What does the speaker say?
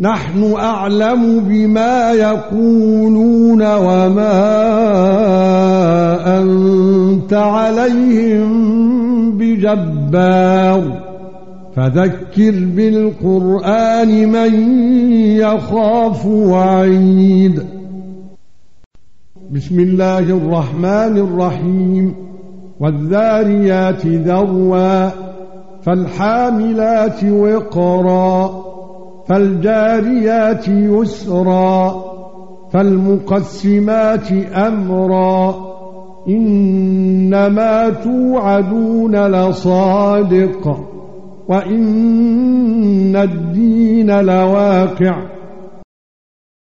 نحن أعلم بما يقولون وما أنت عليهم بجبار. فذكر بالقرآن من يخاف وعيد. بسم الله الرحمن الرحيم. والذاريات ذروا فالحاملات وقرا. فالجاريات يسرا فالمقسمات أمرا إنما توعدون لصادق وإن الدين لواقع.